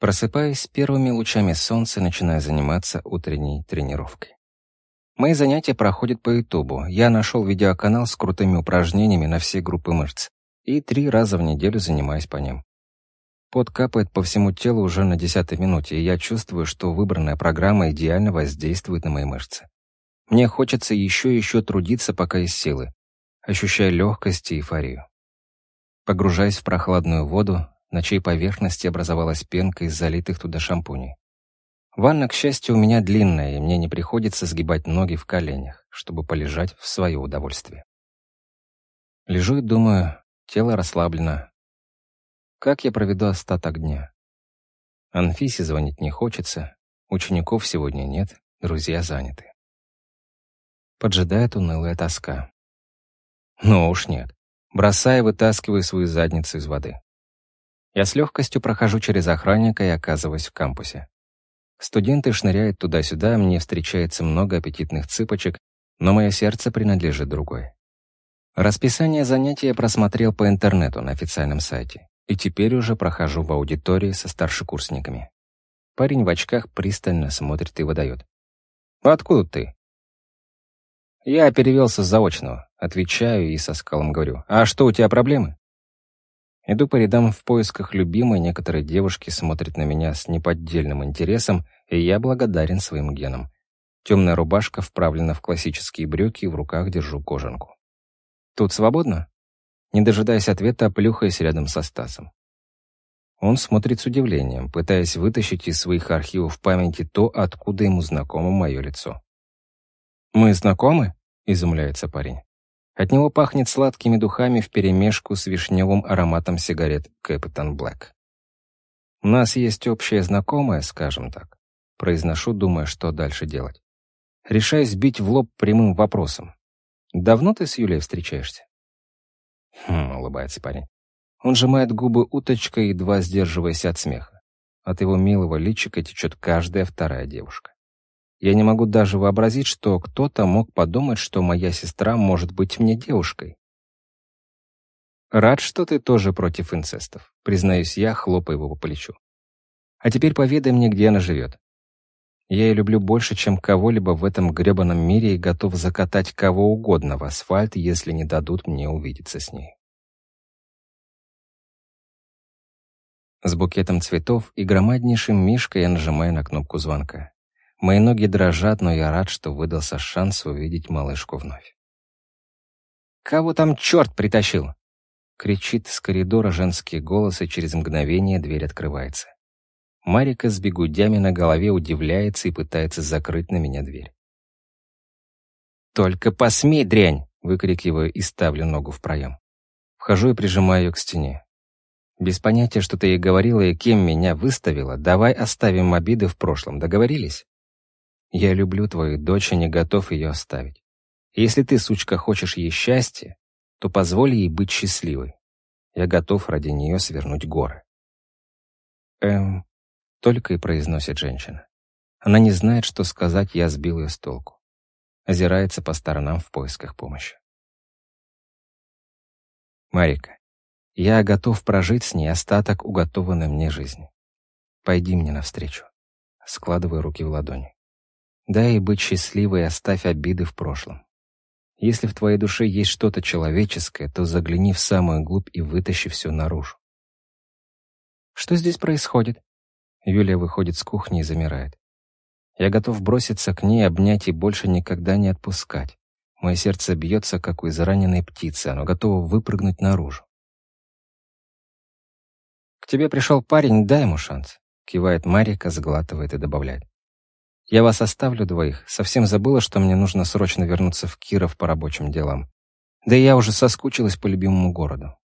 Просыпаясь с первыми лучами солнца, начинаю заниматься утренней тренировкой. Мои занятия проходят по Ютубу. Я нашел видеоканал с крутыми упражнениями на все группы мышц и три раза в неделю занимаюсь по ним. Пот капает по всему телу уже на десятой минуте, и я чувствую, что выбранная программа идеально воздействует на мои мышцы. Мне хочется еще и еще трудиться, пока есть силы, ощущая легкость и эйфорию. Погружаясь в прохладную воду, на чьей поверхности образовалась пенка из залитых туда шампуней. Ванна, к счастью, у меня длинная, и мне не приходится сгибать ноги в коленях, чтобы полежать в свое удовольствие. Лежу и думаю, тело расслаблено. Как я проведу остаток дня? Анфисе звонить не хочется, учеников сегодня нет, друзья заняты. Поджидает унылая тоска. Но уж нет. Бросая, вытаскиваю свою задницу из воды. Я с легкостью прохожу через охранника и оказываюсь в кампусе. Студенты шныряют туда-сюда, мне встречается много аппетитных цыпочек, но мое сердце принадлежит другой. Расписание занятий я просмотрел по интернету на официальном сайте, и теперь уже прохожу в аудитории со старшекурсниками. Парень в очках пристально смотрит и выдает. «Откуда ты?» Я перевелся с заочного. Отвечаю и со скалом говорю. «А что, у тебя проблемы?» Иду по рядам в поисках любимой, некоторые девушки смотрят на меня с неподдельным интересом, и я благодарен своим генам. Темная рубашка вправлена в классические брюки, и в руках держу кожанку. «Тут свободно?» Не дожидаясь ответа, плюхаясь рядом со Стасом. Он смотрит с удивлением, пытаясь вытащить из своих архивов памяти то, откуда ему знакомо мое лицо. «Мы знакомы?» — изумляется парень. От него пахнет сладкими духами вперемешку с вишневым ароматом сигарет Кэптон Блэк. «У нас есть общая знакомая, скажем так», — произношу, думая, что дальше делать. Решаюсь бить в лоб прямым вопросом. «Давно ты с Юлей встречаешься?» «Хм», — улыбается парень. Он сжимает губы уточкой, едва сдерживаясь от смеха. От его милого личика течет каждая вторая девушка. Я не могу даже вообразить, что кто-то мог подумать, что моя сестра может быть мне девушкой. Рад, что ты тоже против инцестов, признаюсь я, хлопая его по плечу. А теперь поведай мне, где она живет. Я ее люблю больше, чем кого-либо в этом гребаном мире и готов закатать кого угодно в асфальт, если не дадут мне увидеться с ней. С букетом цветов и громаднейшим мишкой я нажимаю на кнопку звонка. Мои ноги дрожат, но я рад, что выдался шанс увидеть малышку вновь. «Кого там черт притащил?» Кричит с коридора женский голос, и через мгновение дверь открывается. Марика с бегудями на голове удивляется и пытается закрыть на меня дверь. «Только посмей, дрянь!» — выкрикиваю и ставлю ногу в проем. Вхожу и прижимаю ее к стене. Без понятия, что ты ей говорила и кем меня выставила, давай оставим обиды в прошлом, договорились? Я люблю твою дочь и не готов ее оставить. Если ты, сучка, хочешь ей счастья, то позволь ей быть счастливой. Я готов ради нее свернуть горы. Эм, только и произносит женщина. Она не знает, что сказать, я сбил ее с толку. Озирается по сторонам в поисках помощи. Марика, я готов прожить с ней остаток уготованной мне жизни. Пойди мне навстречу. Складываю руки в ладони. Дай ей быть счастливой и оставь обиды в прошлом. Если в твоей душе есть что-то человеческое, то загляни в самую глубь и вытащи все наружу. Что здесь происходит? Юлия выходит с кухни и замирает. Я готов броситься к ней, обнять и больше никогда не отпускать. Мое сердце бьется, как у израненной птицы, оно готово выпрыгнуть наружу. «К тебе пришел парень, дай ему шанс», — кивает Марика, сглатывает и добавляет. Я вас оставлю двоих. Совсем забыла, что мне нужно срочно вернуться в Киров по рабочим делам. Да и я уже соскучилась по любимому городу.